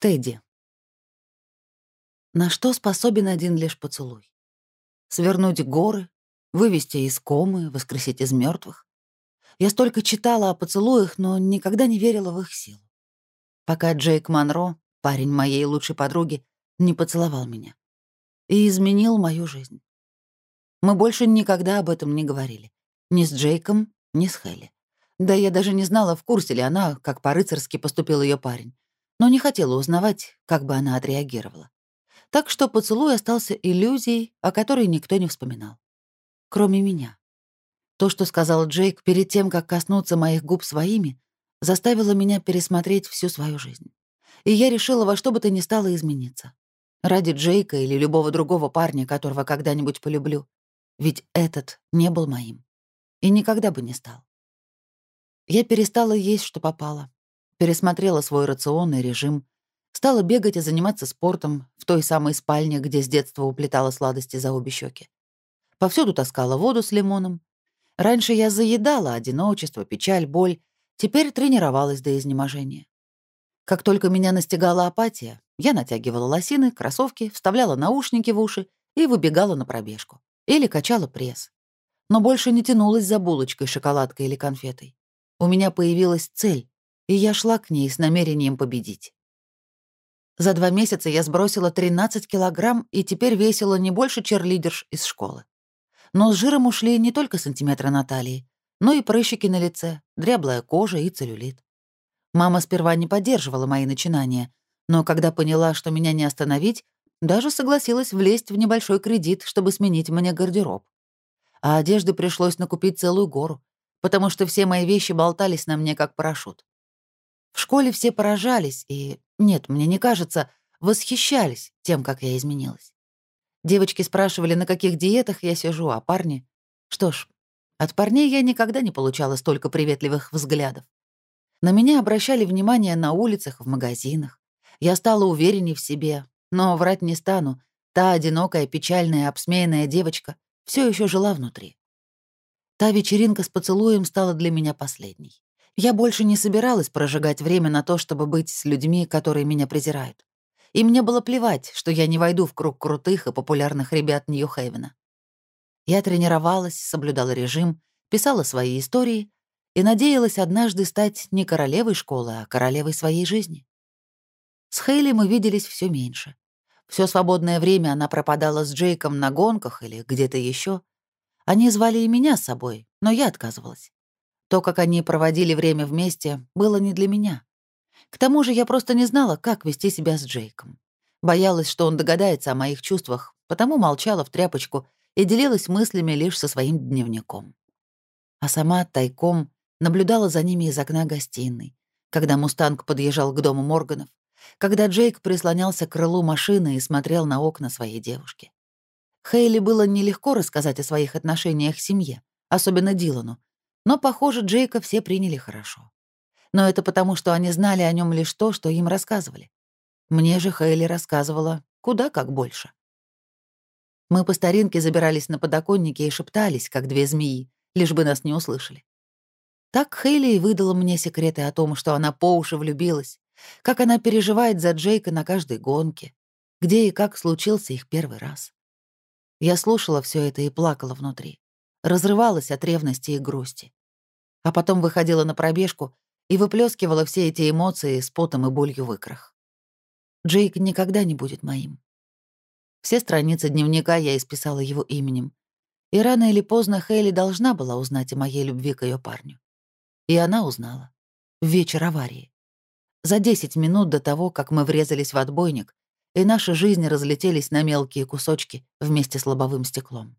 Тедди. На что способен один лишь поцелуй? Свернуть горы, вывести из комы, воскресить из мертвых. Я столько читала о поцелуях, но никогда не верила в их силу. Пока Джейк Монро, парень моей лучшей подруги, не поцеловал меня. И изменил мою жизнь. Мы больше никогда об этом не говорили. Ни с Джейком, ни с Хелли. Да я даже не знала, в курсе ли она, как по-рыцарски поступил ее парень но не хотела узнавать, как бы она отреагировала. Так что поцелуй остался иллюзией, о которой никто не вспоминал. Кроме меня. То, что сказал Джейк перед тем, как коснуться моих губ своими, заставило меня пересмотреть всю свою жизнь. И я решила во что бы то ни стало измениться. Ради Джейка или любого другого парня, которого когда-нибудь полюблю. Ведь этот не был моим. И никогда бы не стал. Я перестала есть, что попало, пересмотрела свой рацион и режим, стала бегать и заниматься спортом в той самой спальне, где с детства уплетала сладости за обе щеки. Повсюду таскала воду с лимоном. Раньше я заедала одиночество, печаль, боль, теперь тренировалась до изнеможения. Как только меня настигала апатия, я натягивала лосины, кроссовки, вставляла наушники в уши и выбегала на пробежку. Или качала пресс. Но больше не тянулась за булочкой, шоколадкой или конфетой. У меня появилась цель, и я шла к ней с намерением победить. За два месяца я сбросила 13 килограмм и теперь весила не больше черлидерш из школы. Но с жиром ушли не только сантиметры на талии, но и прыщики на лице, дряблая кожа и целлюлит. Мама сперва не поддерживала мои начинания, но когда поняла, что меня не остановить, даже согласилась влезть в небольшой кредит, чтобы сменить мне гардероб. А одежды пришлось накупить целую гору, потому что все мои вещи болтались на мне как парашют. В школе все поражались и, нет, мне не кажется, восхищались тем, как я изменилась. Девочки спрашивали, на каких диетах я сижу, а парни... Что ж, от парней я никогда не получала столько приветливых взглядов. На меня обращали внимание на улицах, в магазинах. Я стала уверенней в себе, но врать не стану. Та одинокая, печальная, обсмеянная девочка все еще жила внутри. Та вечеринка с поцелуем стала для меня последней. Я больше не собиралась прожигать время на то, чтобы быть с людьми, которые меня презирают. И мне было плевать, что я не войду в круг крутых и популярных ребят Нью-Хейвена. Я тренировалась, соблюдала режим, писала свои истории и надеялась однажды стать не королевой школы, а королевой своей жизни. С Хейли мы виделись все меньше. Все свободное время она пропадала с Джейком на гонках или где-то еще. Они звали и меня с собой, но я отказывалась. То, как они проводили время вместе, было не для меня. К тому же я просто не знала, как вести себя с Джейком. Боялась, что он догадается о моих чувствах, потому молчала в тряпочку и делилась мыслями лишь со своим дневником. А сама тайком наблюдала за ними из окна гостиной, когда «Мустанг» подъезжал к дому Морганов, когда Джейк прислонялся к крылу машины и смотрел на окна своей девушки. Хейли было нелегко рассказать о своих отношениях в семье, особенно Дилану, но, похоже, Джейка все приняли хорошо. Но это потому, что они знали о нем лишь то, что им рассказывали. Мне же Хейли рассказывала куда как больше. Мы по старинке забирались на подоконники и шептались, как две змеи, лишь бы нас не услышали. Так Хейли и выдала мне секреты о том, что она по уши влюбилась, как она переживает за Джейка на каждой гонке, где и как случился их первый раз. Я слушала все это и плакала внутри, разрывалась от ревности и грусти а потом выходила на пробежку и выплескивала все эти эмоции с потом и болью в икрах. Джейк никогда не будет моим. Все страницы дневника я исписала его именем. И рано или поздно Хейли должна была узнать о моей любви к ее парню. И она узнала. В вечер аварии. За 10 минут до того, как мы врезались в отбойник, и наши жизни разлетелись на мелкие кусочки вместе с лобовым стеклом.